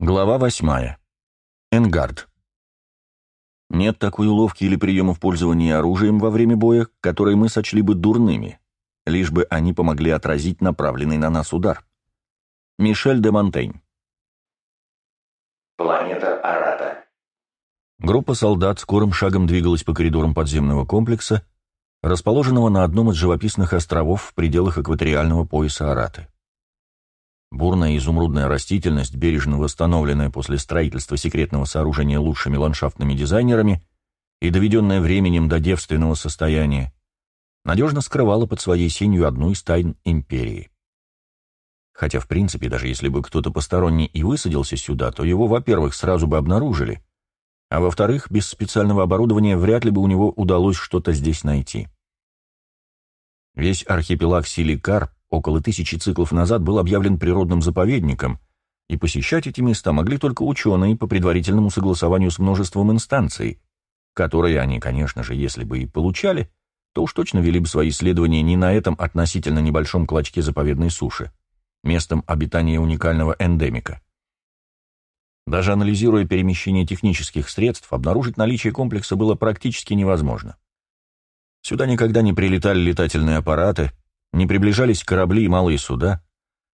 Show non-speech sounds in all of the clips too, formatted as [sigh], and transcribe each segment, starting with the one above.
Глава восьмая. Энгард. Нет такой уловки или приема в пользовании оружием во время боя, которые мы сочли бы дурными, лишь бы они помогли отразить направленный на нас удар. Мишель де Монтейн. Планета Арата. Группа солдат скорым шагом двигалась по коридорам подземного комплекса, расположенного на одном из живописных островов в пределах экваториального пояса Араты. Бурная изумрудная растительность, бережно восстановленная после строительства секретного сооружения лучшими ландшафтными дизайнерами и доведенная временем до девственного состояния, надежно скрывала под своей сенью одну из тайн империи. Хотя, в принципе, даже если бы кто-то посторонний и высадился сюда, то его, во-первых, сразу бы обнаружили, а во-вторых, без специального оборудования вряд ли бы у него удалось что-то здесь найти. Весь архипелаг Силикар около тысячи циклов назад был объявлен природным заповедником, и посещать эти места могли только ученые по предварительному согласованию с множеством инстанций, которые они, конечно же, если бы и получали, то уж точно вели бы свои исследования не на этом относительно небольшом клочке заповедной суши, местом обитания уникального эндемика. Даже анализируя перемещение технических средств, обнаружить наличие комплекса было практически невозможно. Сюда никогда не прилетали летательные аппараты, не приближались корабли и малые суда,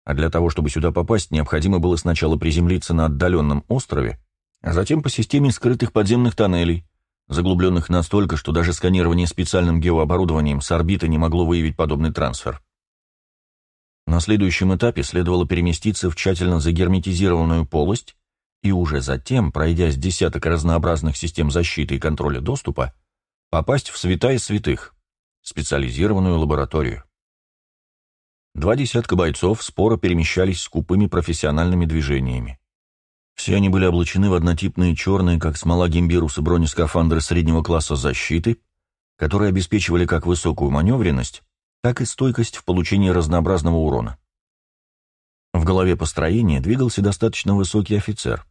а для того, чтобы сюда попасть, необходимо было сначала приземлиться на отдаленном острове, а затем по системе скрытых подземных тоннелей, заглубленных настолько, что даже сканирование специальным геооборудованием с орбиты не могло выявить подобный трансфер. На следующем этапе следовало переместиться в тщательно загерметизированную полость и уже затем, пройдя с десяток разнообразных систем защиты и контроля доступа, попасть в святая святых, специализированную лабораторию. Два десятка бойцов споро перемещались скупыми профессиональными движениями. Все они были облачены в однотипные черные, как смола гимбируса, бронескафандры среднего класса защиты, которые обеспечивали как высокую маневренность, так и стойкость в получении разнообразного урона. В голове построения двигался достаточно высокий офицер.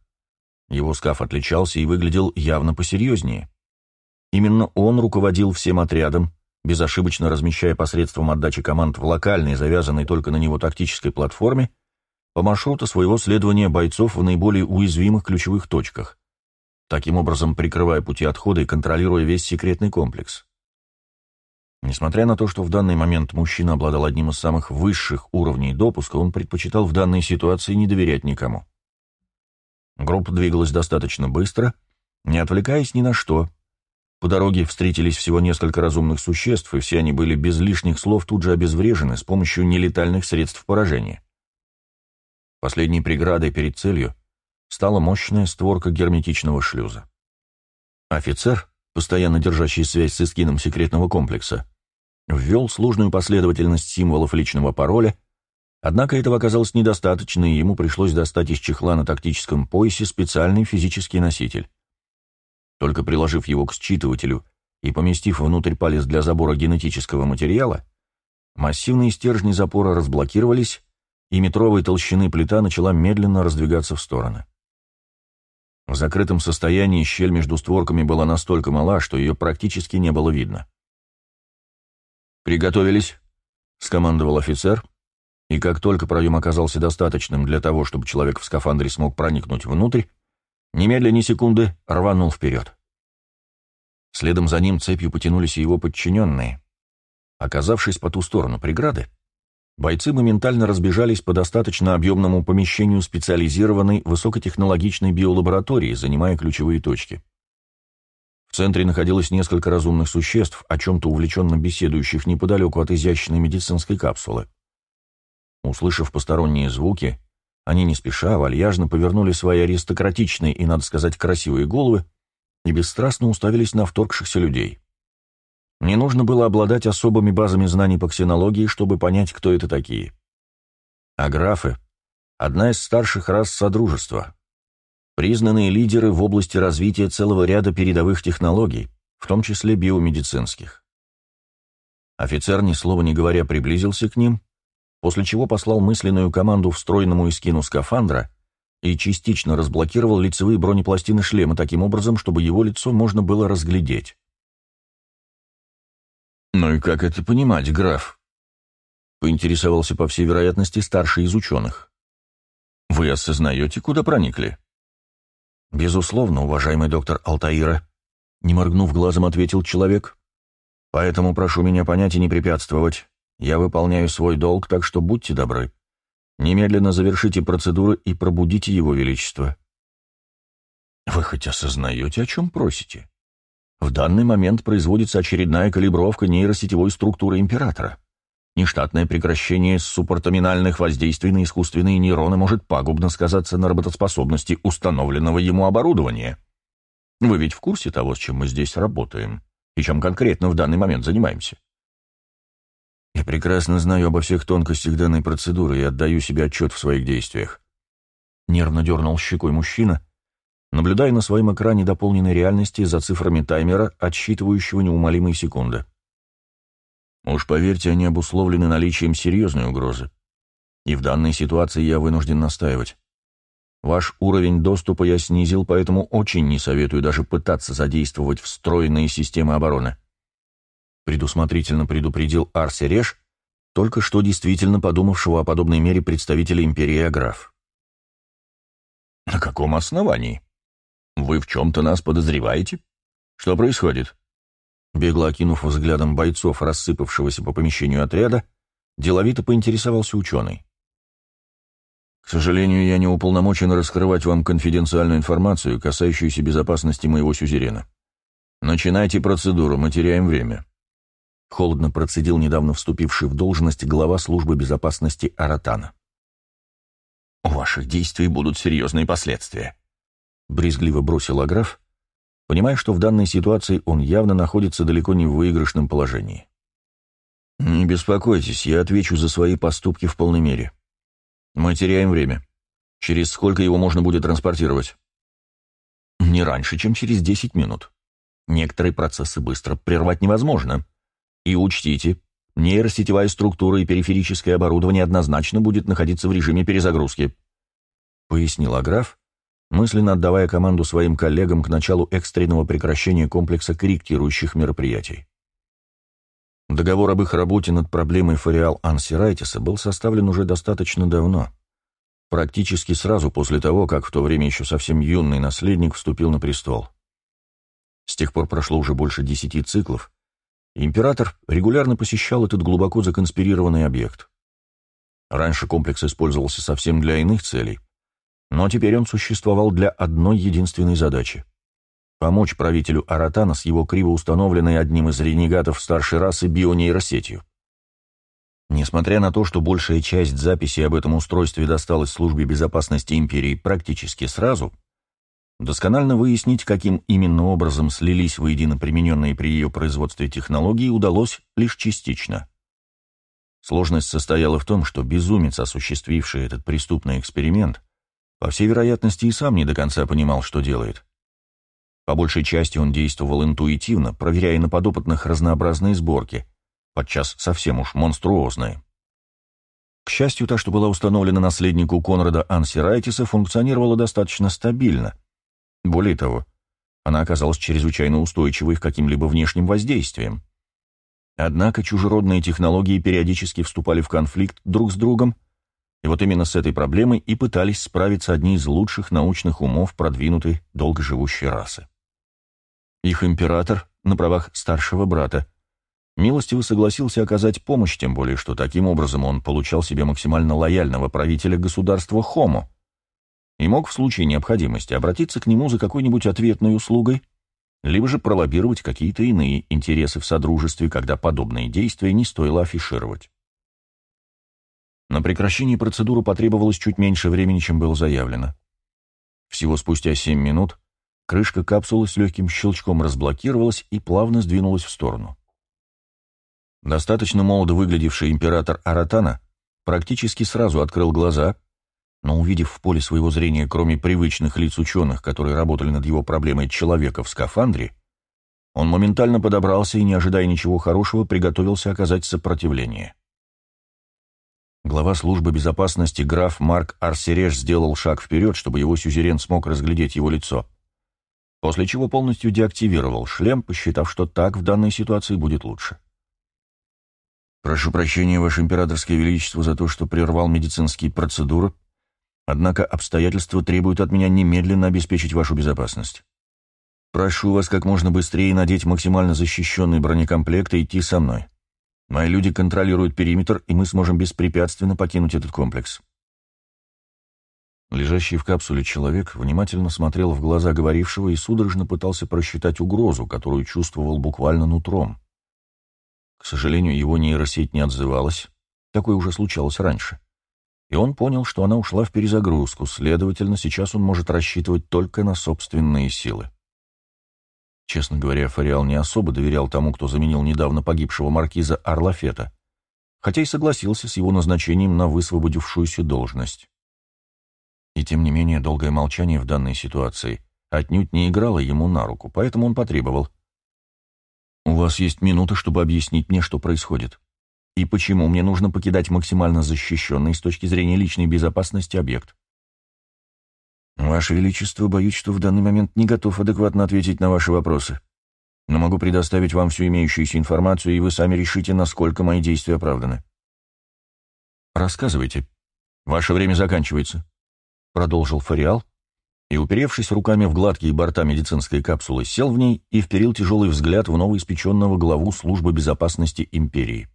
Его скаф отличался и выглядел явно посерьезнее. Именно он руководил всем отрядом, безошибочно размещая посредством отдачи команд в локальной, завязанной только на него тактической платформе, по маршруту своего следования бойцов в наиболее уязвимых ключевых точках, таким образом прикрывая пути отхода и контролируя весь секретный комплекс. Несмотря на то, что в данный момент мужчина обладал одним из самых высших уровней допуска, он предпочитал в данной ситуации не доверять никому. Группа двигалась достаточно быстро, не отвлекаясь ни на что, по дороге встретились всего несколько разумных существ, и все они были без лишних слов тут же обезврежены с помощью нелетальных средств поражения. Последней преградой перед целью стала мощная створка герметичного шлюза. Офицер, постоянно держащий связь с эскином секретного комплекса, ввел сложную последовательность символов личного пароля, однако этого оказалось недостаточно, и ему пришлось достать из чехла на тактическом поясе специальный физический носитель. Только приложив его к считывателю и поместив внутрь палец для забора генетического материала, массивные стержни запора разблокировались, и метровой толщины плита начала медленно раздвигаться в стороны. В закрытом состоянии щель между створками была настолько мала, что ее практически не было видно. «Приготовились», — скомандовал офицер, и как только проем оказался достаточным для того, чтобы человек в скафандре смог проникнуть внутрь, Немедля ни секунды рванул вперед. Следом за ним цепью потянулись его подчиненные. Оказавшись по ту сторону преграды, бойцы моментально разбежались по достаточно объемному помещению специализированной высокотехнологичной биолаборатории, занимая ключевые точки. В центре находилось несколько разумных существ, о чем-то увлеченно беседующих неподалеку от изящной медицинской капсулы. Услышав посторонние звуки, они не спеша, вальяжно повернули свои аристократичные и, надо сказать, красивые головы и бесстрастно уставились на вторгшихся людей. Не нужно было обладать особыми базами знаний по ксенологии, чтобы понять, кто это такие. А графы — одна из старших рас Содружества, признанные лидеры в области развития целого ряда передовых технологий, в том числе биомедицинских. Офицер, ни слова не говоря, приблизился к ним после чего послал мысленную команду встроенному эскину скафандра и частично разблокировал лицевые бронепластины шлема таким образом, чтобы его лицо можно было разглядеть. «Ну и как это понимать, граф?» — поинтересовался, по всей вероятности, старший из ученых. Вы осознаете, куда проникли? Безусловно, уважаемый доктор Алтаира, не моргнув глазом, ответил человек. Поэтому прошу меня понять и не препятствовать. Я выполняю свой долг, так что будьте добры. Немедленно завершите процедуры и пробудите его величество. Вы хоть осознаете, о чем просите? В данный момент производится очередная калибровка нейросетевой структуры императора. Нештатное прекращение суппортаминальных воздействий на искусственные нейроны может пагубно сказаться на работоспособности установленного ему оборудования. Вы ведь в курсе того, с чем мы здесь работаем, и чем конкретно в данный момент занимаемся? Я прекрасно знаю обо всех тонкостях данной процедуры и отдаю себе отчет в своих действиях. Нервно дернул щекой мужчина, наблюдая на своем экране дополненной реальности за цифрами таймера, отсчитывающего неумолимые секунды. Уж поверьте, они обусловлены наличием серьезной угрозы. И в данной ситуации я вынужден настаивать. Ваш уровень доступа я снизил, поэтому очень не советую даже пытаться задействовать встроенные системы обороны. Предусмотрительно предупредил Арси Реш, только что действительно подумавшего о подобной мере представителя империи Аграф. «На каком основании? Вы в чем-то нас подозреваете? Что происходит?» Бегло окинув взглядом бойцов, рассыпавшегося по помещению отряда, деловито поинтересовался ученый. «К сожалению, я не уполномочен раскрывать вам конфиденциальную информацию, касающуюся безопасности моего сюзерена. Начинайте процедуру, мы теряем время». Холодно процедил недавно вступивший в должность глава службы безопасности Аратана. «У ваших действий будут серьезные последствия», — брезгливо бросил Аграф, понимая, что в данной ситуации он явно находится далеко не в выигрышном положении. «Не беспокойтесь, я отвечу за свои поступки в полной мере. Мы теряем время. Через сколько его можно будет транспортировать?» «Не раньше, чем через 10 минут. Некоторые процессы быстро прервать невозможно. И учтите, нейросетевая структура и периферическое оборудование однозначно будет находиться в режиме перезагрузки», — пояснил Аграф, мысленно отдавая команду своим коллегам к началу экстренного прекращения комплекса корректирующих мероприятий. Договор об их работе над проблемой фариал Ансирайтиса был составлен уже достаточно давно, практически сразу после того, как в то время еще совсем юный наследник вступил на престол. С тех пор прошло уже больше десяти циклов, император регулярно посещал этот глубоко законспирированный объект. Раньше комплекс использовался совсем для иных целей, но теперь он существовал для одной единственной задачи — помочь правителю Аратана с его криво установленной одним из ренегатов старшей расы бионейросетью. Несмотря на то, что большая часть записей об этом устройстве досталась службе безопасности империи практически сразу, досконально выяснить, каким именно образом слились воедино примененные при ее производстве технологии, удалось лишь частично. Сложность состояла в том, что безумец, осуществивший этот преступный эксперимент, по всей вероятности, и сам не до конца понимал, что делает. По большей части он действовал интуитивно, проверяя на подопытных разнообразные сборки, подчас совсем уж монструозные. К счастью, та, что была установлена наследнику Конрада Ансирайтиса, функционировала достаточно стабильно. Более того, она оказалась чрезвычайно устойчивой к каким-либо внешним воздействиям. Однако чужеродные технологии периодически вступали в конфликт друг с другом, и вот именно с этой проблемой и пытались справиться одни из лучших научных умов продвинутой долгоживущей расы. Их император, на правах старшего брата, милостиво согласился оказать помощь, тем более, что таким образом он получал себе максимально лояльного правителя государства Хомо и мог в случае необходимости обратиться к нему за какой-нибудь ответной услугой, либо же пролоббировать какие-то иные интересы в Содружестве, когда подобные действия не стоило афишировать. На прекращение процедуры потребовалось чуть меньше времени, чем было заявлено. Всего спустя 7 минут крышка капсулы с легким щелчком разблокировалась и плавно сдвинулась в сторону. Достаточно молодо выглядевший император Аратана практически сразу открыл глаза, но увидев в поле своего зрения, кроме привычных лиц ученых, которые работали над его проблемой человека в скафандре, он моментально подобрался и, не ожидая ничего хорошего, приготовился оказать сопротивление. Глава службы безопасности граф Марк Арсереш сделал шаг вперед, чтобы его сюзерен смог разглядеть его лицо, после чего полностью деактивировал шлем, посчитав, что так в данной ситуации будет лучше. «Прошу прощения, Ваше Императорское Величество, за то, что прервал медицинские процедуры Однако обстоятельства требуют от меня немедленно обеспечить вашу безопасность. Прошу вас как можно быстрее надеть максимально защищенный бронекомплект и идти со мной. Мои люди контролируют периметр, и мы сможем беспрепятственно покинуть этот комплекс. Лежащий в капсуле человек внимательно смотрел в глаза говорившего и судорожно пытался просчитать угрозу, которую чувствовал буквально нутром. К сожалению, его нейросеть не отзывалась, такое уже случалось раньше. И он понял, что она ушла в перезагрузку, следовательно, сейчас он может рассчитывать только на собственные силы. Честно говоря, Фариал не особо доверял тому, кто заменил недавно погибшего маркиза Арлафета, хотя и согласился с его назначением на высвободившуюся должность. И тем не менее, долгое молчание в данной ситуации отнюдь не играло ему на руку, поэтому он потребовал. «У вас есть минута, чтобы объяснить мне, что происходит, и почему мне нужно покидать максимально защищенный с точки зрения личной безопасности объект». «Ваше Величество, боюсь, что в данный момент не готов адекватно ответить на ваши вопросы. Но могу предоставить вам всю имеющуюся информацию, и вы сами решите, насколько мои действия оправданы». «Рассказывайте. Ваше время заканчивается», — продолжил Фариал, и, уперевшись руками в гладкие борта медицинской капсулы, сел в ней и вперил тяжелый взгляд в новоиспеченного главу службы безопасности империи.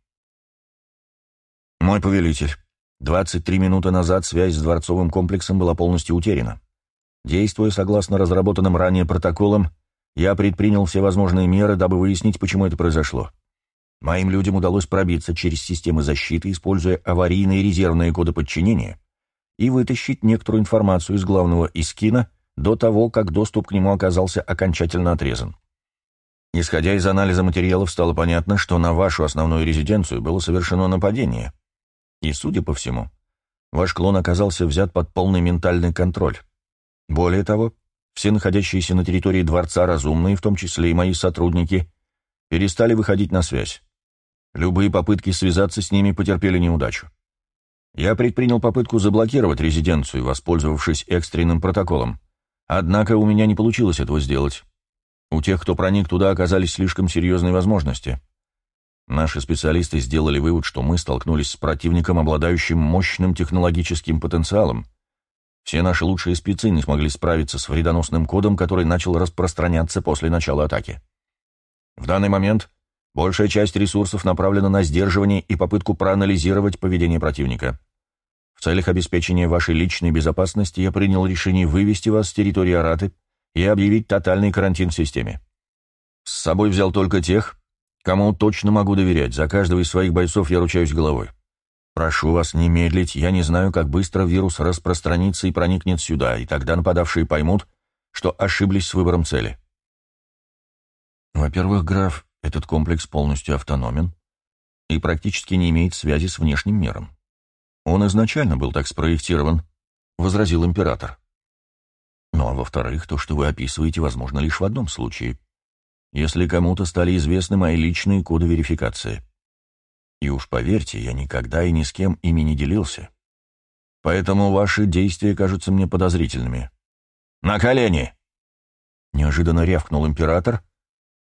«Мой повелитель, 23 минуты назад связь с дворцовым комплексом была полностью утеряна. Действуя согласно разработанным ранее протоколам, я предпринял все возможные меры, дабы выяснить, почему это произошло. Моим людям удалось пробиться через системы защиты, используя аварийные резервные коды подчинения, и вытащить некоторую информацию из главного Искина до того, как доступ к нему оказался окончательно отрезан. Исходя из анализа материалов, стало понятно, что на вашу основную резиденцию было совершено нападение. И, судя по всему, ваш клон оказался взят под полный ментальный контроль. Более того, все находящиеся на территории дворца разумные, в том числе и мои сотрудники, перестали выходить на связь. Любые попытки связаться с ними потерпели неудачу. Я предпринял попытку заблокировать резиденцию, воспользовавшись экстренным протоколом. Однако у меня не получилось этого сделать. У тех, кто проник туда, оказались слишком серьезные возможности. Наши специалисты сделали вывод, что мы столкнулись с противником, обладающим мощным технологическим потенциалом, все наши лучшие спецы не смогли справиться с вредоносным кодом, который начал распространяться после начала атаки. В данный момент большая часть ресурсов направлена на сдерживание и попытку проанализировать поведение противника. В целях обеспечения вашей личной безопасности я принял решение вывести вас с территории Араты и объявить тотальный карантин в системе. С собой взял только тех, кому точно могу доверять, за каждого из своих бойцов я ручаюсь головой. Прошу вас не медлить, я не знаю, как быстро вирус распространится и проникнет сюда, и тогда нападавшие поймут, что ошиблись с выбором цели. Во-первых, граф, этот комплекс полностью автономен и практически не имеет связи с внешним миром. Он изначально был так спроектирован, возразил император. Ну а во-вторых, то, что вы описываете, возможно лишь в одном случае. Если кому-то стали известны мои личные коды верификации. И уж поверьте, я никогда и ни с кем ими не делился. Поэтому ваши действия кажутся мне подозрительными. «На колени!» Неожиданно рявкнул император,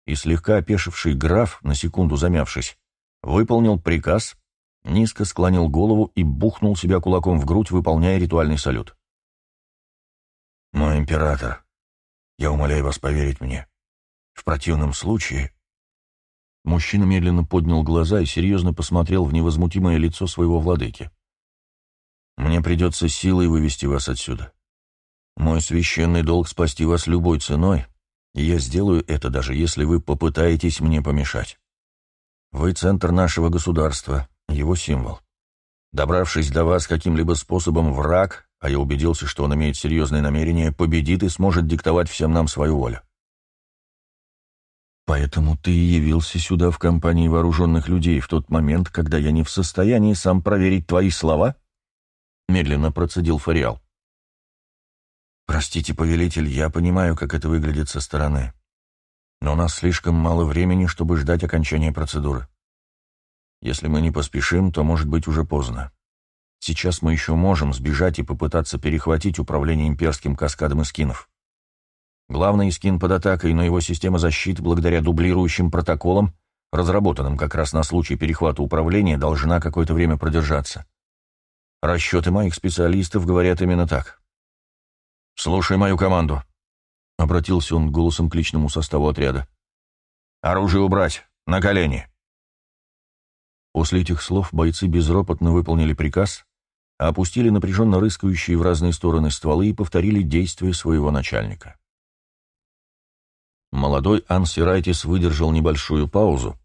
и слегка опешивший граф, на секунду замявшись, выполнил приказ, низко склонил голову и бухнул себя кулаком в грудь, выполняя ритуальный салют. «Мой император, я умоляю вас поверить мне. В противном случае Мужчина медленно поднял глаза и серьезно посмотрел в невозмутимое лицо своего владыки. «Мне придется силой вывести вас отсюда. Мой священный долг спасти вас любой ценой, и я сделаю это, даже если вы попытаетесь мне помешать. Вы центр нашего государства, его символ. Добравшись до вас каким-либо способом, враг, а я убедился, что он имеет серьезные намерения, победит и сможет диктовать всем нам свою волю. Поэтому ты и явился сюда в компании вооруженных людей в тот момент, когда я не в состоянии сам проверить твои слова?» Медленно процедил Фариал. «Простите, повелитель, я понимаю, как это выглядит со стороны. Но у нас слишком мало времени, чтобы ждать окончания процедуры. Если мы не поспешим, то может быть уже поздно. Сейчас мы еще можем сбежать и попытаться перехватить управление имперским каскадом эскинов. Главный скин под атакой, но его система защиты, благодаря дублирующим протоколам, разработанным как раз на случай перехвата управления, должна какое-то время продержаться. Расчеты моих специалистов говорят именно так. «Слушай мою команду», — обратился он голосом к личному составу отряда. «Оружие убрать! На колени!» После этих слов бойцы безропотно выполнили приказ, опустили напряженно рыскающие в разные стороны стволы и повторили действия своего начальника. Молодой Ансирайтис выдержал небольшую паузу,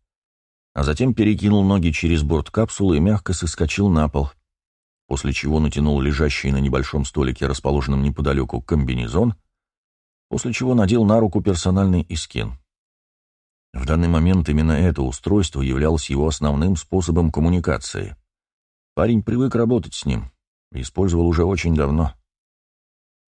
а затем перекинул ноги через борт капсулы и мягко соскочил на пол, после чего натянул лежащий на небольшом столике, расположенном неподалеку, комбинезон, после чего надел на руку персональный искин. В данный момент именно это устройство являлось его основным способом коммуникации. Парень привык работать с ним, использовал уже очень давно.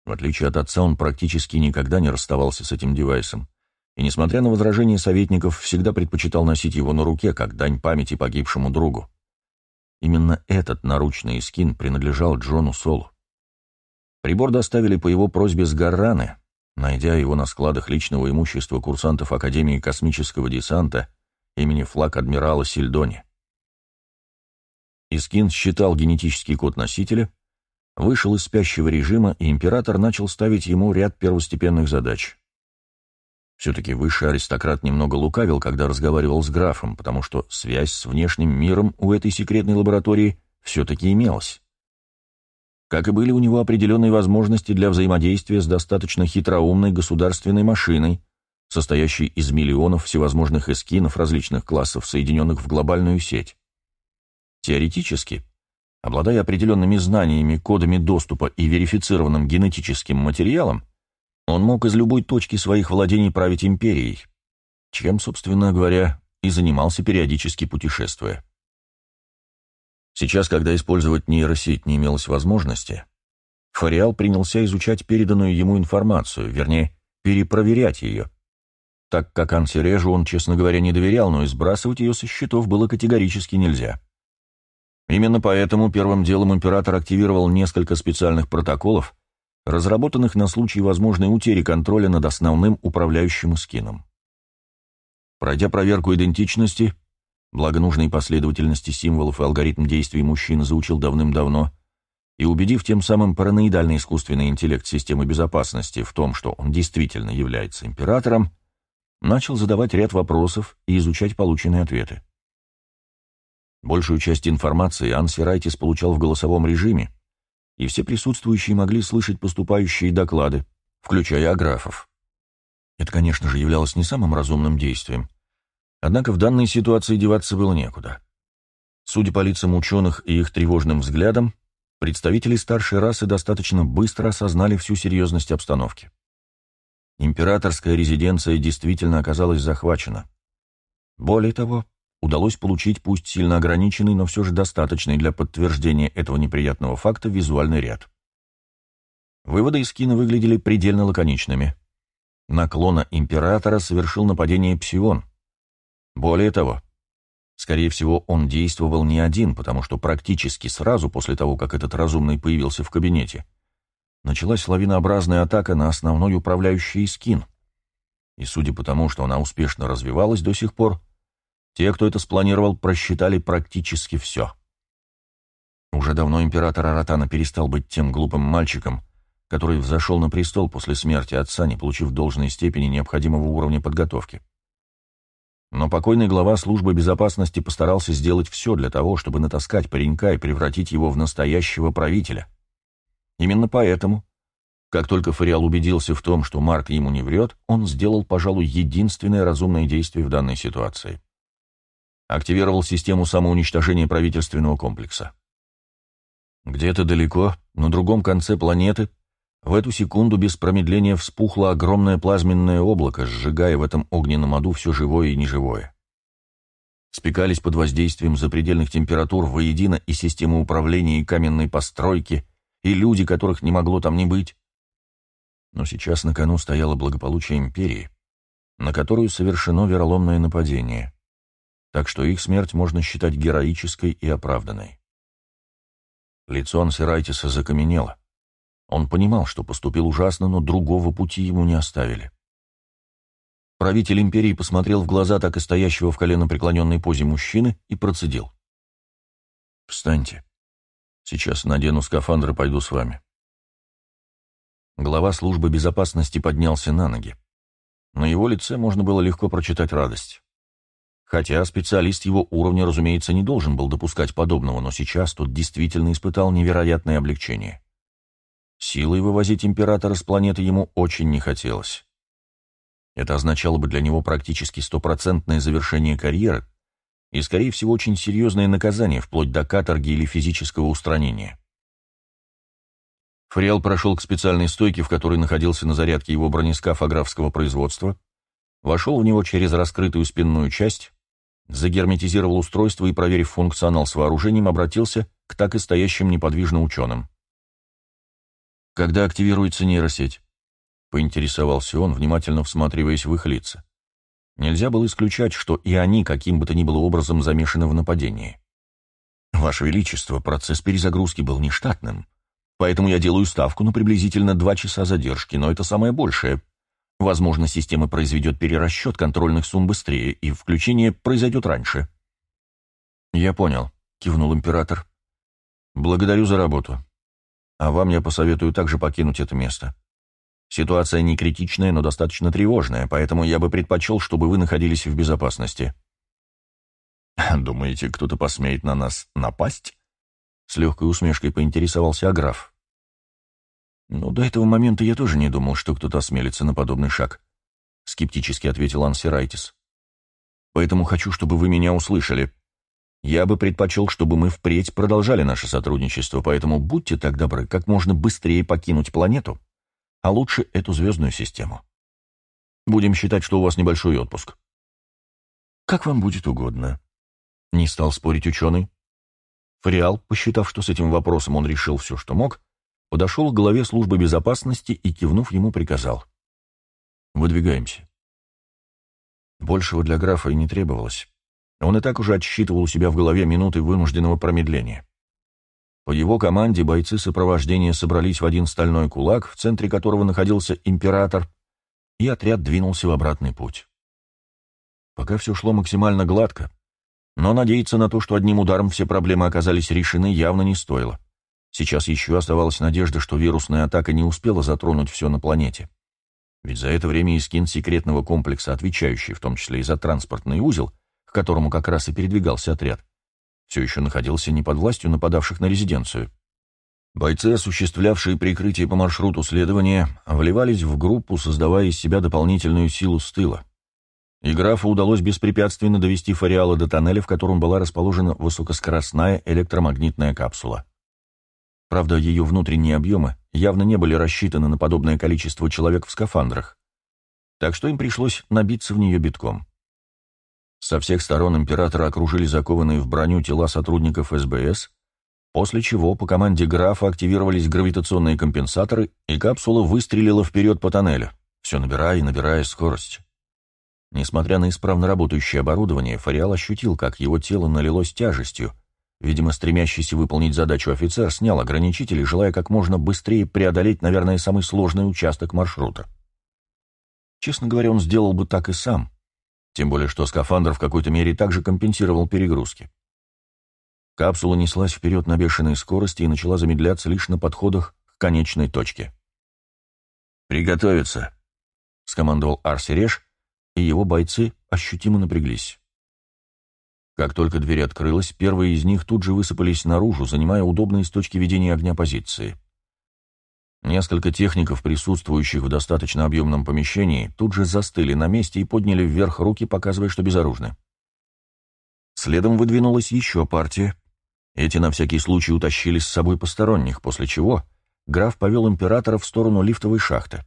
В отличие от отца, он практически никогда не расставался с этим девайсом, и, несмотря на возражения советников, всегда предпочитал носить его на руке, как дань памяти погибшему другу. Именно этот наручный скин принадлежал Джону Солу. Прибор доставили по его просьбе с Гарраны, найдя его на складах личного имущества курсантов Академии космического десанта имени флаг адмирала Сильдони. Искин считал генетический код носителя, вышел из спящего режима, и император начал ставить ему ряд первостепенных задач. Все-таки высший аристократ немного лукавил, когда разговаривал с графом, потому что связь с внешним миром у этой секретной лаборатории все-таки имелась. Как и были у него определенные возможности для взаимодействия с достаточно хитроумной государственной машиной, состоящей из миллионов всевозможных эскинов различных классов, соединенных в глобальную сеть. Теоретически, обладая определенными знаниями, кодами доступа и верифицированным генетическим материалом, он мог из любой точки своих владений править империей, чем, собственно говоря, и занимался периодически путешествуя. Сейчас, когда использовать нейросеть не имелось возможности, Фариал принялся изучать переданную ему информацию, вернее, перепроверять ее, так как Ансережу он, честно говоря, не доверял, но и сбрасывать ее со счетов было категорически нельзя. Именно поэтому первым делом император активировал несколько специальных протоколов, разработанных на случай возможной утери контроля над основным управляющим скином. Пройдя проверку идентичности, благо нужной последовательности символов и алгоритм действий мужчина заучил давным-давно, и убедив тем самым параноидальный искусственный интеллект системы безопасности в том, что он действительно является императором, начал задавать ряд вопросов и изучать полученные ответы. Большую часть информации Анси Райтис получал в голосовом режиме, и все присутствующие могли слышать поступающие доклады, включая аграфов. Это, конечно же, являлось не самым разумным действием, однако в данной ситуации деваться было некуда. Судя по лицам ученых и их тревожным взглядам, представители старшей расы достаточно быстро осознали всю серьезность обстановки. Императорская резиденция действительно оказалась захвачена. Более того, удалось получить пусть сильно ограниченный, но все же достаточный для подтверждения этого неприятного факта визуальный ряд. Выводы из кино выглядели предельно лаконичными. Наклона императора совершил нападение Псион. Более того, скорее всего, он действовал не один, потому что практически сразу после того, как этот разумный появился в кабинете, началась лавинообразная атака на основной управляющий скин. И судя по тому, что она успешно развивалась до сих пор, те, кто это спланировал, просчитали практически все. Уже давно император Аратана перестал быть тем глупым мальчиком, который взошел на престол после смерти отца, не получив должной степени необходимого уровня подготовки. Но покойный глава службы безопасности постарался сделать все для того, чтобы натаскать паренька и превратить его в настоящего правителя. Именно поэтому, как только Фариал убедился в том, что Марк ему не врет, он сделал, пожалуй, единственное разумное действие в данной ситуации активировал систему самоуничтожения правительственного комплекса. Где-то далеко, на другом конце планеты, в эту секунду без промедления вспухло огромное плазменное облако, сжигая в этом огненном аду все живое и неживое. Спекались под воздействием запредельных температур воедино и система управления, и каменные постройки, и люди, которых не могло там не быть. Но сейчас на кону стояло благополучие империи, на которую совершено вероломное нападение так что их смерть можно считать героической и оправданной. Лицо Ансерайтиса закаменело. Он понимал, что поступил ужасно, но другого пути ему не оставили. Правитель империи посмотрел в глаза так и стоящего в коленопреклоненной позе мужчины и процедил. «Встаньте. Сейчас надену скафандр и пойду с вами. Глава службы безопасности поднялся на ноги. На его лице можно было легко прочитать радость. Хотя специалист его уровня, разумеется, не должен был допускать подобного, но сейчас тот действительно испытал невероятное облегчение. Силой вывозить императора с планеты ему очень не хотелось. Это означало бы для него практически стопроцентное завершение карьеры и, скорее всего, очень серьезное наказание, вплоть до каторги или физического устранения. Фриал прошел к специальной стойке, в которой находился на зарядке его бронескаф аграфского производства, вошел в него через раскрытую спинную часть, загерметизировал устройство и, проверив функционал с вооружением, обратился к так и стоящим неподвижно ученым. «Когда активируется нейросеть?» — поинтересовался он, внимательно всматриваясь в их лица. Нельзя было исключать, что и они каким бы то ни было образом замешаны в нападении. «Ваше Величество, процесс перезагрузки был нештатным, поэтому я делаю ставку на приблизительно два часа задержки, но это самое большее», Возможно, система произведет перерасчет контрольных сумм быстрее, и включение произойдет раньше. «Я понял», — кивнул император. «Благодарю за работу. А вам я посоветую также покинуть это место. Ситуация не критичная, но достаточно тревожная, поэтому я бы предпочел, чтобы вы находились в безопасности». «Думаете, кто-то посмеет на нас напасть?» С легкой усмешкой поинтересовался Аграф. «Ну, до этого момента я тоже не думал, что кто-то осмелится на подобный шаг», — скептически ответил Ансирайтис. «Поэтому хочу, чтобы вы меня услышали. Я бы предпочел, чтобы мы впредь продолжали наше сотрудничество, поэтому будьте так добры, как можно быстрее покинуть планету, а лучше эту звездную систему. Будем считать, что у вас небольшой отпуск». «Как вам будет угодно», — не стал спорить ученый. Фриал, посчитав, что с этим вопросом он решил все, что мог, подошел к главе службы безопасности и, кивнув ему, приказал. «Выдвигаемся». Большего для графа и не требовалось. Он и так уже отсчитывал у себя в голове минуты вынужденного промедления. По его команде бойцы сопровождения собрались в один стальной кулак, в центре которого находился император, и отряд двинулся в обратный путь. Пока все шло максимально гладко, но надеяться на то, что одним ударом все проблемы оказались решены, явно не стоило. Сейчас еще оставалась надежда, что вирусная атака не успела затронуть все на планете. Ведь за это время Искин секретного комплекса, отвечающий в том числе и за транспортный узел, к которому как раз и передвигался отряд, все еще находился не под властью нападавших на резиденцию. Бойцы, осуществлявшие прикрытие по маршруту следования, вливались в группу, создавая из себя дополнительную силу с тыла. И графу удалось беспрепятственно довести Фариала до тоннеля, в котором была расположена высокоскоростная электромагнитная капсула. Правда, ее внутренние объемы явно не были рассчитаны на подобное количество человек в скафандрах, так что им пришлось набиться в нее битком. Со всех сторон императора окружили закованные в броню тела сотрудников СБС, после чего по команде графа активировались гравитационные компенсаторы, и капсула выстрелила вперед по тоннелю, все набирая и набирая скорость. Несмотря на исправно работающее оборудование, Фариал ощутил, как его тело налилось тяжестью, Видимо, стремящийся выполнить задачу офицер снял ограничители, желая как можно быстрее преодолеть, наверное, самый сложный участок маршрута. Честно говоря, он сделал бы так и сам, тем более что скафандр в какой-то мере также компенсировал перегрузки. Капсула неслась вперед на бешеной скорости и начала замедляться лишь на подходах к конечной точке. «Приготовиться!» — скомандовал Арсереш, и его бойцы ощутимо напряглись. Как только дверь открылась, первые из них тут же высыпались наружу, занимая удобные с точки ведения огня позиции. Несколько техников, присутствующих в достаточно объемном помещении, тут же застыли на месте и подняли вверх руки, показывая, что безоружны. Следом выдвинулась еще партия. Эти на всякий случай утащили с собой посторонних, после чего граф повел императора в сторону лифтовой шахты.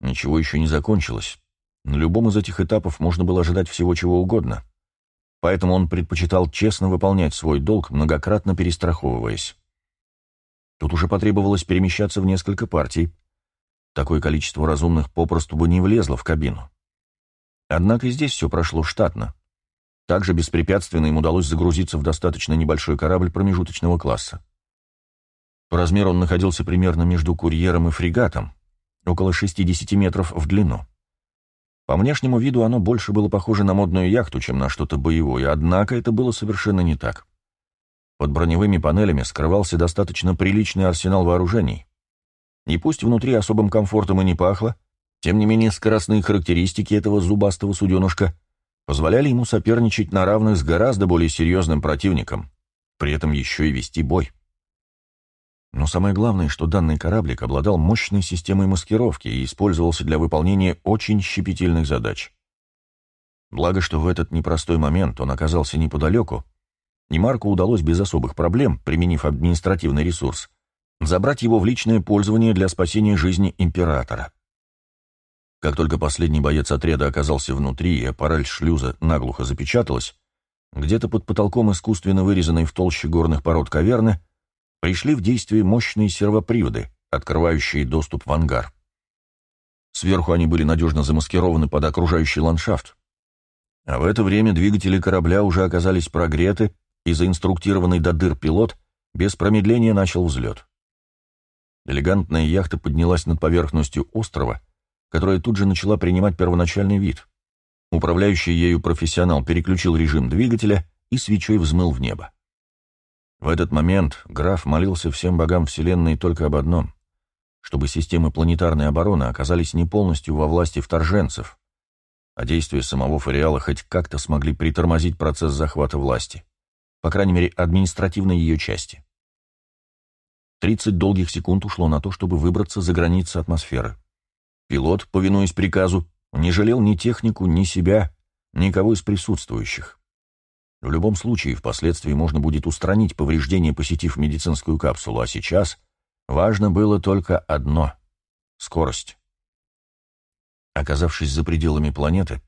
Ничего еще не закончилось. На любом из этих этапов можно было ожидать всего чего угодно — поэтому он предпочитал честно выполнять свой долг, многократно перестраховываясь. Тут уже потребовалось перемещаться в несколько партий. Такое количество разумных попросту бы не влезло в кабину. Однако и здесь все прошло штатно. Также беспрепятственно им удалось загрузиться в достаточно небольшой корабль промежуточного класса. По размеру он находился примерно между курьером и фрегатом, около 60 метров в длину. По внешнему виду оно больше было похоже на модную яхту, чем на что-то боевое, однако это было совершенно не так. Под броневыми панелями скрывался достаточно приличный арсенал вооружений. И пусть внутри особым комфортом и не пахло, тем не менее скоростные характеристики этого зубастого суденышка позволяли ему соперничать на равных с гораздо более серьезным противником, при этом еще и вести бой. Но самое главное, что данный кораблик обладал мощной системой маскировки и использовался для выполнения очень щепетильных задач. Благо, что в этот непростой момент он оказался неподалеку, и Марку удалось без особых проблем, применив административный ресурс, забрать его в личное пользование для спасения жизни императора. Как только последний боец отряда оказался внутри, и аппарель шлюза наглухо запечаталась, где-то под потолком искусственно вырезанной в толще горных пород каверны пришли в действие мощные сервоприводы, открывающие доступ в ангар. Сверху они были надежно замаскированы под окружающий ландшафт. А в это время двигатели корабля уже оказались прогреты, и заинструктированный до дыр пилот без промедления начал взлет. Элегантная яхта поднялась над поверхностью острова, которая тут же начала принимать первоначальный вид. Управляющий ею профессионал переключил режим двигателя и свечой взмыл в небо. В этот момент граф молился всем богам Вселенной только об одном — чтобы системы планетарной обороны оказались не полностью во власти вторженцев, а действия самого Фариала хоть как-то смогли притормозить процесс захвата власти, по крайней мере, административной ее части. Тридцать долгих секунд ушло на то, чтобы выбраться за границы атмосферы. Пилот, повинуясь приказу, не жалел ни технику, ни себя, никого из присутствующих. В любом случае, впоследствии можно будет устранить повреждения, посетив медицинскую капсулу, а сейчас важно было только одно — скорость. Оказавшись за пределами планеты,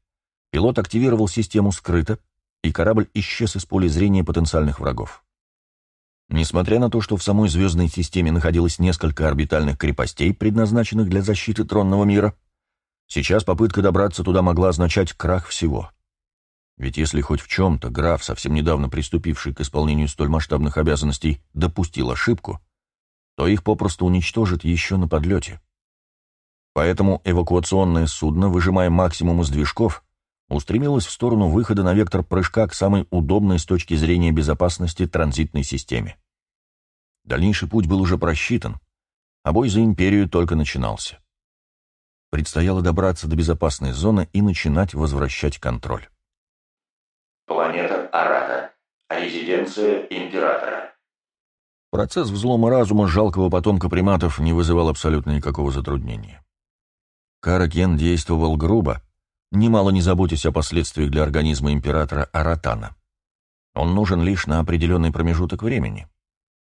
пилот активировал систему скрыто, и корабль исчез из поля зрения потенциальных врагов. Несмотря на то, что в самой звездной системе находилось несколько орбитальных крепостей, предназначенных для защиты тронного мира, сейчас попытка добраться туда могла означать крах всего. Ведь если хоть в чем-то граф, совсем недавно приступивший к исполнению столь масштабных обязанностей, допустил ошибку, то их попросту уничтожит еще на подлете. Поэтому эвакуационное судно, выжимая максимум из движков, устремилась в сторону выхода на вектор прыжка к самой удобной с точки зрения безопасности транзитной системе. Дальнейший путь был уже просчитан, а бой за империю только начинался. Предстояло добраться до безопасной зоны и начинать возвращать контроль. Планета Арата. Резиденция Императора. Процесс взлома разума жалкого потомка приматов не вызывал абсолютно никакого затруднения. Каракен действовал грубо, немало не заботясь о последствиях для организма императора Аратана. Он нужен лишь на определенный промежуток времени.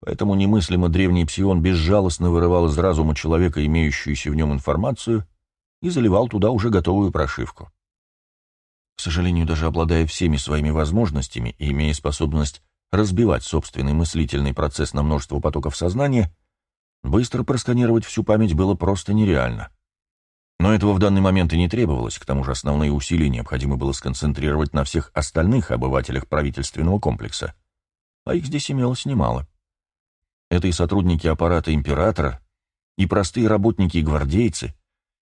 Поэтому немыслимо древний псион безжалостно вырывал из разума человека имеющуюся в нем информацию и заливал туда уже готовую прошивку. К сожалению, даже обладая всеми своими возможностями и имея способность разбивать собственный мыслительный процесс на множество потоков сознания, быстро просканировать всю память было просто нереально. Но этого в данный момент и не требовалось, к тому же основные усилия необходимо было сконцентрировать на всех остальных обывателях правительственного комплекса, а их здесь имелось немало. Это и сотрудники аппарата императора, и простые работники и гвардейцы,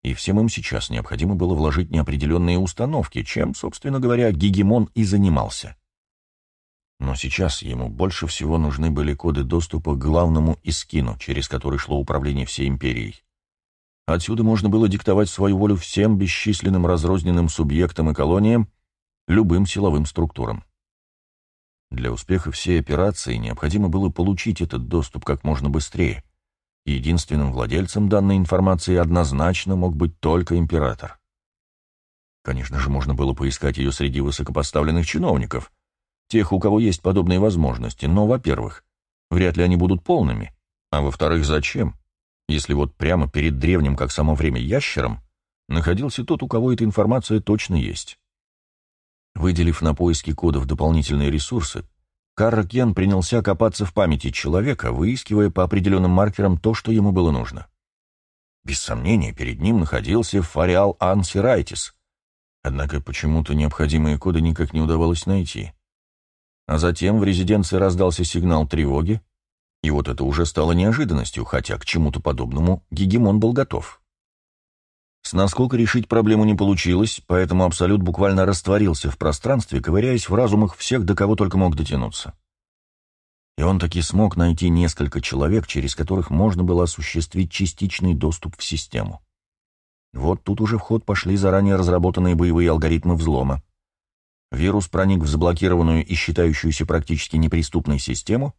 и всем им сейчас необходимо было вложить неопределенные установки, чем, собственно говоря, Гегемон и занимался. Но сейчас ему больше всего нужны были коды доступа к главному искину, через который шло управление всей империей. Отсюда можно было диктовать свою волю всем бесчисленным разрозненным субъектам и колониям, любым силовым структурам. Для успеха всей операции необходимо было получить этот доступ как можно быстрее, единственным владельцем данной информации однозначно мог быть только император. Конечно же, можно было поискать ее среди высокопоставленных чиновников, тех, у кого есть подобные возможности, но, во-первых, вряд ли они будут полными, а во-вторых, зачем? если вот прямо перед древним, как само время, ящером, находился тот, у кого эта информация точно есть. Выделив на поиски кодов дополнительные ресурсы, Карра принялся копаться в памяти человека, выискивая по определенным маркерам то, что ему было нужно. Без сомнения, перед ним находился Фариал Ансирайтис, однако почему-то необходимые коды никак не удавалось найти. А затем в резиденции раздался сигнал тревоги, и вот это уже стало неожиданностью, хотя к чему-то подобному Гегемон был готов. С насколько решить проблему не получилось, поэтому Абсолют буквально растворился в пространстве, ковыряясь в разумах всех, до кого только мог дотянуться. и он таки смог найти несколько человек, через которых можно было осуществить частичный доступ в систему. Вот тут уже в ход пошли заранее разработанные боевые алгоритмы взлома. Вирус проник в заблокированную и считающуюся практически неприступной систему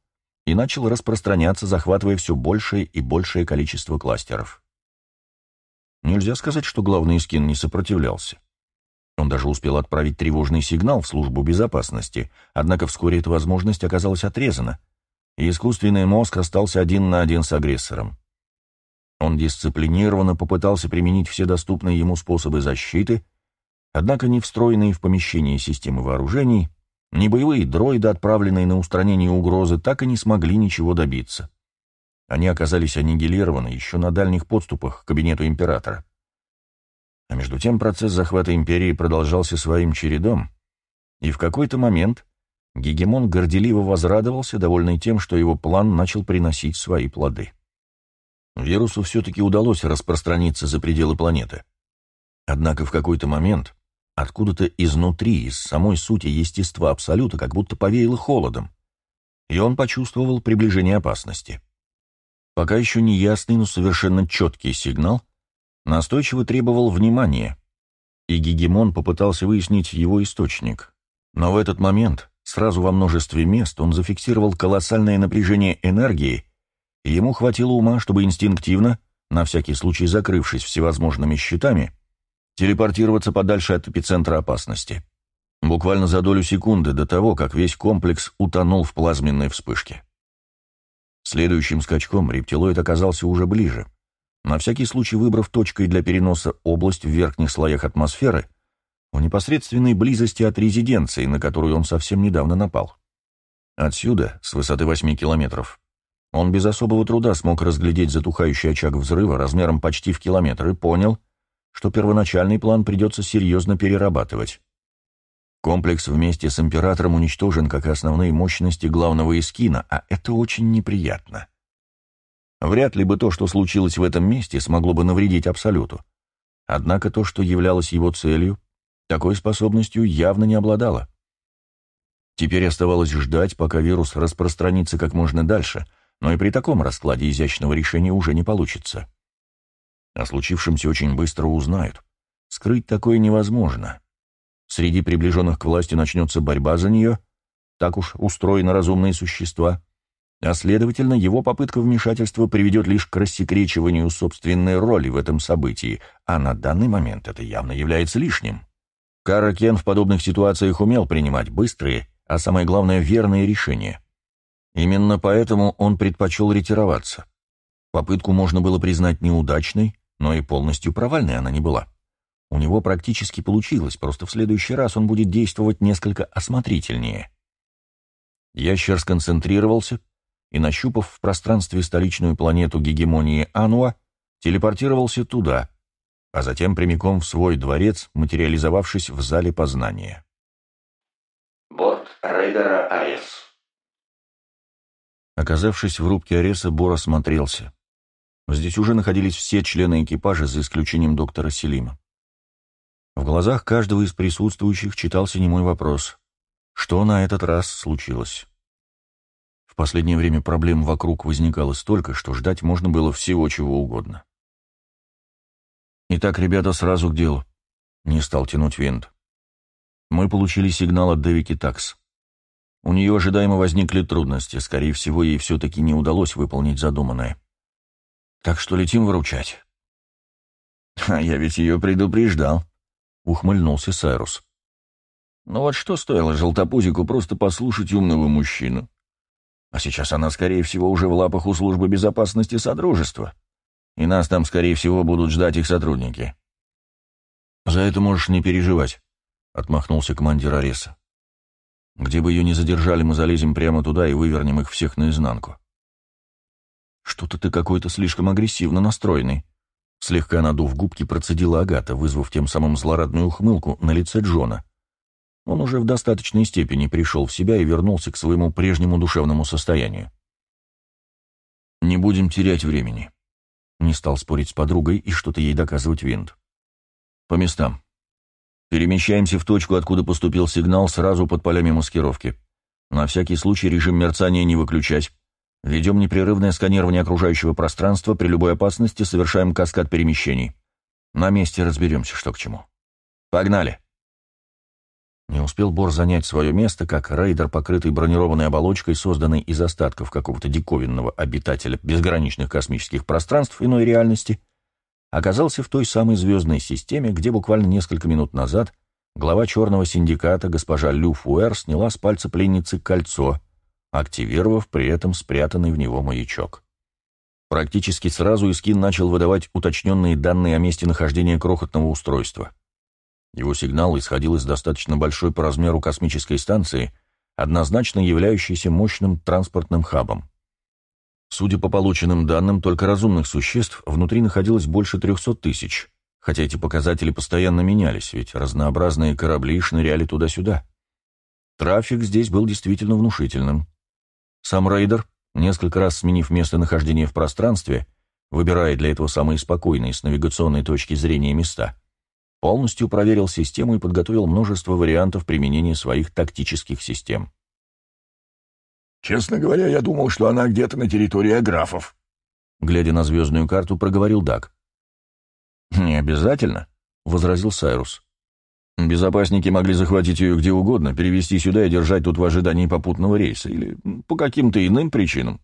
и начал распространяться, захватывая все большее и большее количество кластеров. Нельзя сказать, что главный скин не сопротивлялся. Он даже успел отправить тревожный сигнал в службу безопасности, однако вскоре эта возможность оказалась отрезана, и искусственный мозг остался один на один с агрессором. Он дисциплинированно попытался применить все доступные ему способы защиты, однако ни встроенные в помещение системы вооружений, ни боевые дроиды, отправленные на устранение угрозы, так и не смогли ничего добиться. Они оказались аннигилированы еще на дальних подступах к кабинету императора. А между тем процесс захвата империи продолжался своим чередом, и в какой-то момент Гегемон горделиво возрадовался, довольный тем, что его план начал приносить свои плоды. Вирусу все-таки удалось распространиться за пределы планеты. Однако в какой-то момент откуда-то изнутри, из самой сути естества Абсолюта, как будто повеяло холодом, и он почувствовал приближение опасности. Пока еще не ясный, но совершенно четкий сигнал настойчиво требовал внимания, и Гегемон попытался выяснить его источник. Но в этот момент, сразу во множестве мест, он зафиксировал колоссальное напряжение энергии, и ему хватило ума, чтобы инстинктивно, на всякий случай закрывшись всевозможными щитами, телепортироваться подальше от эпицентра опасности. Буквально за долю секунды до того, как весь комплекс утонул в плазменной вспышке. Следующим скачком рептилоид оказался уже ближе — на всякий случай выбрав точкой для переноса область в верхних слоях атмосферы, в непосредственной близости от резиденции, на которую он совсем недавно напал. Отсюда, с высоты 8 километров, он без особого труда смог разглядеть затухающий очаг взрыва размером почти в километр и понял, что первоначальный план придется серьезно перерабатывать. Комплекс вместе с Императором уничтожен как и основные мощности главного эскина, а это очень неприятно. Вряд ли бы то, что случилось в этом месте, смогло бы навредить Абсолюту. Однако то, что являлось его целью, такой способностью явно не обладало. Теперь оставалось ждать, пока вирус распространится как можно дальше, но и при таком раскладе изящного решения уже не получится. О случившемся очень быстро узнают. Скрыть такое невозможно. Среди приближенных к власти начнется борьба за нее, так уж устроены разумные существа, а следовательно, его попытка вмешательства приведет лишь к рассекречиванию собственной роли в этом событии, а на данный момент это явно является лишним. Каракен в подобных ситуациях умел принимать быстрые, а самое главное, верные решения. Именно поэтому он предпочел ретироваться. Попытку можно было признать неудачной, но и полностью провальной она не была. У него практически получилось, просто в следующий раз он будет действовать несколько осмотрительнее. Ящер сконцентрировался, и, нащупав в пространстве столичную планету гегемонии Ануа, телепортировался туда, а затем прямиком в свой дворец, материализовавшись в зале познания. Борт рейдера Арес. Оказавшись в рубке Ареса, Бор осмотрелся. Здесь уже находились все члены экипажа, за исключением доктора Селима. В глазах каждого из присутствующих читался немой вопрос. Что на этот раз случилось? последнее время проблем вокруг возникало столько, что ждать можно было всего чего угодно. Итак, ребята, сразу к делу. Не стал тянуть винт. Мы получили сигнал от Девики Такс. У нее ожидаемо возникли трудности, скорее всего, ей все-таки не удалось выполнить задуманное. Так что летим выручать. [laughs] «А я ведь ее предупреждал», — ухмыльнулся Сайрус. «Ну вот что стоило желтопузику просто послушать умного мужчину? А сейчас она, скорее всего, уже в лапах у службы безопасности Содружества. И нас там, скорее всего, будут ждать их сотрудники. «За это можешь не переживать», — отмахнулся командир Ареса. «Где бы ее ни задержали, мы залезем прямо туда и вывернем их всех наизнанку». «Что-то ты какой-то слишком агрессивно настроенный», — слегка надув губки, процедила Агата, вызвав тем самым злорадную ухмылку на лице Джона. Он уже в достаточной степени пришел в себя и вернулся к своему прежнему душевному состоянию. «Не будем терять времени», — не стал спорить с подругой и что-то ей доказывать Винт. «По местам. Перемещаемся в точку, откуда поступил сигнал, сразу под полями маскировки. На всякий случай режим мерцания не выключать. Ведем непрерывное сканирование окружающего пространства, при любой опасности совершаем каскад перемещений. На месте разберемся, что к чему. Погнали!» Не успел Бор занять свое место, как рейдер, покрытый бронированной оболочкой, созданной из остатков какого-то диковинного обитателя безграничных космических пространств иной реальности, оказался в той самой звездной системе, где буквально несколько минут назад глава черного синдиката госпожа Лю Фуэр сняла с пальца пленницы кольцо, активировав при этом спрятанный в него маячок. Практически сразу Искин начал выдавать уточненные данные о месте нахождения крохотного устройства. Его сигнал исходил из достаточно большой по размеру космической станции, однозначно являющейся мощным транспортным хабом. Судя по полученным данным, только разумных существ внутри находилось больше 300 тысяч, хотя эти показатели постоянно менялись, ведь разнообразные корабли шныряли туда-сюда. Трафик здесь был действительно внушительным. Сам рейдер, несколько раз сменив местонахождение в пространстве, выбирая для этого самые спокойные с навигационной точки зрения места, полностью проверил систему и подготовил множество вариантов применения своих тактических систем. «Честно говоря, я думал, что она где-то на территории аграфов», — глядя на звездную карту, проговорил Даг. «Не обязательно», — возразил Сайрус. «Безопасники могли захватить ее где угодно, перевести сюда и держать тут в ожидании попутного рейса, или по каким-то иным причинам.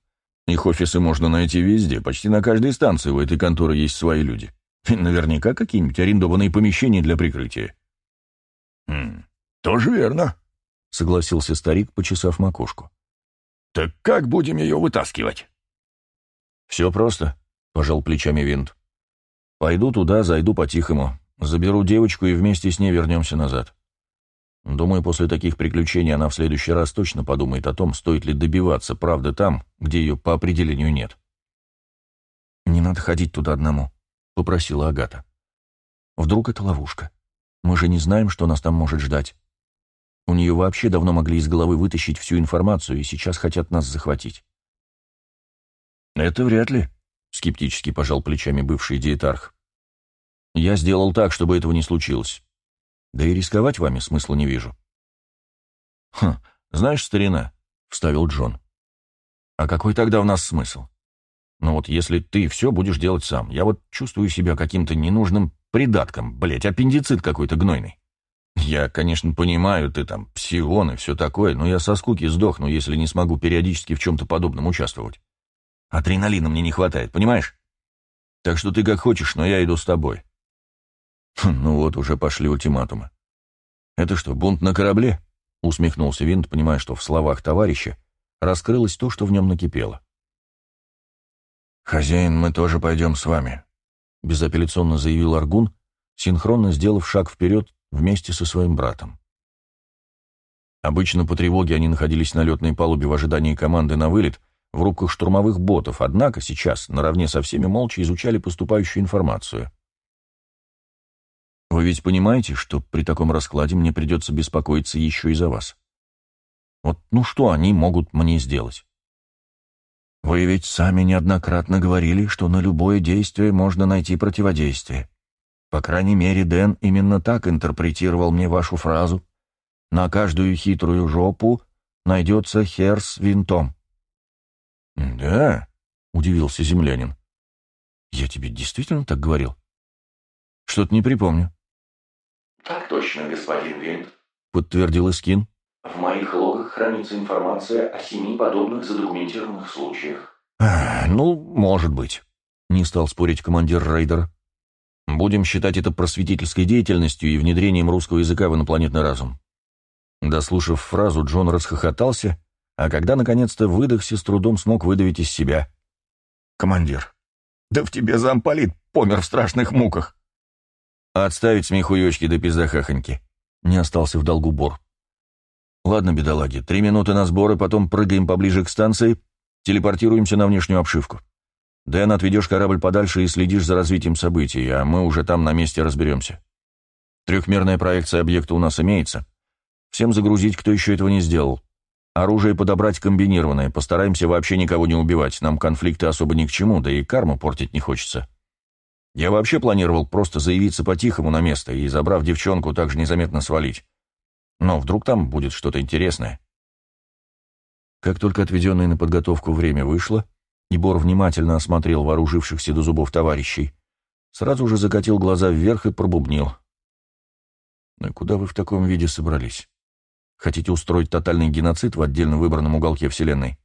Их офисы можно найти везде, почти на каждой станции у этой конторы есть свои люди. И наверняка какие-нибудь арендованные помещения для прикрытия». «Хм, тоже верно», — согласился старик, почесав макушку. «Так как будем ее вытаскивать?» «Все просто», — пожал плечами Винт. «Пойду туда, зайду по-тихому, заберу девочку и вместе с ней вернемся назад. Думаю, после таких приключений она в следующий раз точно подумает о том, стоит ли добиваться правды там, где ее по определению нет». «Не надо ходить туда одному», — попросила Агата. «Вдруг это ловушка? Мы же не знаем, что нас там может ждать». У нее вообще давно могли из головы вытащить всю информацию и сейчас хотят нас захватить. «Это вряд ли», — скептически пожал плечами бывший диетарх. «Я сделал так, чтобы этого не случилось. Да и рисковать вами смысла не вижу». «Хм, знаешь, старина», — вставил Джон. «А какой тогда у нас смысл? Ну вот если ты все будешь делать сам, я вот чувствую себя каким-то ненужным придатком, блять, аппендицит какой-то гнойный». Я, конечно, понимаю, ты там псион и все такое, но я со скуки сдохну, если не смогу периодически в чем-то подобном участвовать. Адреналина мне не хватает, понимаешь? Так что ты как хочешь, но я иду с тобой. Хм, ну вот, уже пошли ультиматумы. Это что, бунт на корабле? Усмехнулся Винт, понимая, что в словах товарища раскрылось то, что в нем накипело. «Хозяин, мы тоже пойдем с вами», — безапелляционно заявил Аргун, синхронно сделав шаг вперед вместе со своим братом. Обычно по тревоге они находились на летной палубе в ожидании команды на вылет в руках штурмовых ботов, однако сейчас наравне со всеми молча изучали поступающую информацию. Вы ведь понимаете, что при таком раскладе мне придется беспокоиться еще и за вас? Вот ну что они могут мне сделать? Вы ведь сами неоднократно говорили, что на любое действие можно найти противодействие. По крайней мере, Дэн именно так интерпретировал мне вашу фразу. На каждую хитрую жопу найдется хер с винтом. «Да?» — удивился землянин. «Я тебе действительно так говорил?» «Что-то не припомню». «Так точно, господин Винт», — подтвердил Искин. «В моих логах хранится информация о семи подобных задокументированных случаях». А, «Ну, может быть», — не стал спорить командир рейдера. Будем считать это просветительской деятельностью и внедрением русского языка в инопланетный разум. Дослушав фразу, Джон расхохотался, а когда наконец-то выдохся, с трудом смог выдавить из себя. «Командир, да в тебе замполит помер в страшных муках!» «Отставить смехуёчки до пиздахахоньки!» Не остался в долгу Бор. «Ладно, бедолаги, три минуты на сборы, потом прыгаем поближе к станции, телепортируемся на внешнюю обшивку. Дэн, отведешь корабль подальше и следишь за развитием событий, а мы уже там на месте разберемся. Трехмерная проекция объекта у нас имеется. Всем загрузить, кто еще этого не сделал. Оружие подобрать комбинированное, постараемся вообще никого не убивать, нам конфликты особо ни к чему, да и карму портить не хочется. Я вообще планировал просто заявиться по-тихому на место и, забрав девчонку, также незаметно свалить. Но вдруг там будет что-то интересное. Как только отведенное на подготовку время вышло, и Бор внимательно осмотрел вооружившихся до зубов товарищей, сразу же закатил глаза вверх и пробубнил. «Ну и куда вы в таком виде собрались? Хотите устроить тотальный геноцид в отдельно выбранном уголке Вселенной?»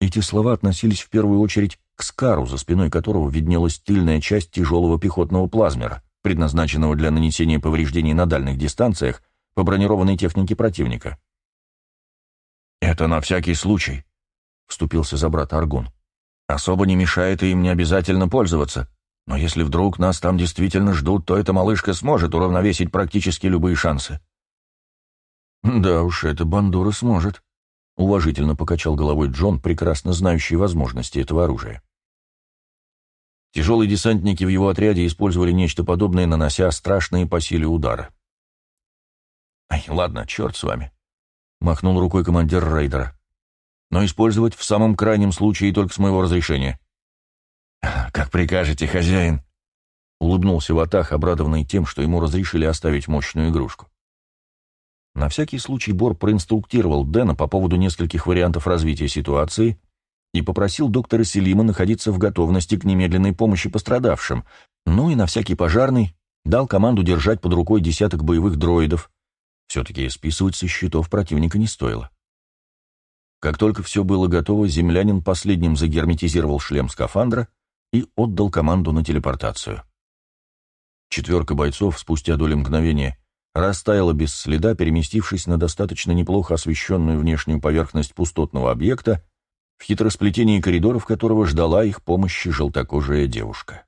Эти слова относились в первую очередь к Скару, за спиной которого виднелась тыльная часть тяжелого пехотного плазмера, предназначенного для нанесения повреждений на дальних дистанциях по бронированной технике противника. «Это на всякий случай», — вступился за брата Аргун. «Особо не мешает и им не обязательно пользоваться. Но если вдруг нас там действительно ждут, то эта малышка сможет уравновесить практически любые шансы». «Да уж, эта бандура сможет», — уважительно покачал головой Джон, прекрасно знающий возможности этого оружия. Тяжелые десантники в его отряде использовали нечто подобное, нанося страшные по силе удары. «Ай, ладно, черт с вами», — махнул рукой командир рейдера. «Но использовать в самом крайнем случае только с моего разрешения». «Как прикажете, хозяин», — улыбнулся Ватах, обрадованный тем, что ему разрешили оставить мощную игрушку. На всякий случай Бор проинструктировал Дэна по поводу нескольких вариантов развития ситуации и попросил доктора Селима находиться в готовности к немедленной помощи пострадавшим, ну и на всякий пожарный дал команду держать под рукой десяток боевых дроидов. Все-таки списывать со счетов противника не стоило. Как только все было готово, землянин последним загерметизировал шлем скафандра и отдал команду на телепортацию. Четверка бойцов спустя доли мгновения растаяла без следа, переместившись на достаточно неплохо освещенную внешнюю поверхность пустотного объекта, в хитросплетении коридоров которого ждала их помощи желтокожая девушка.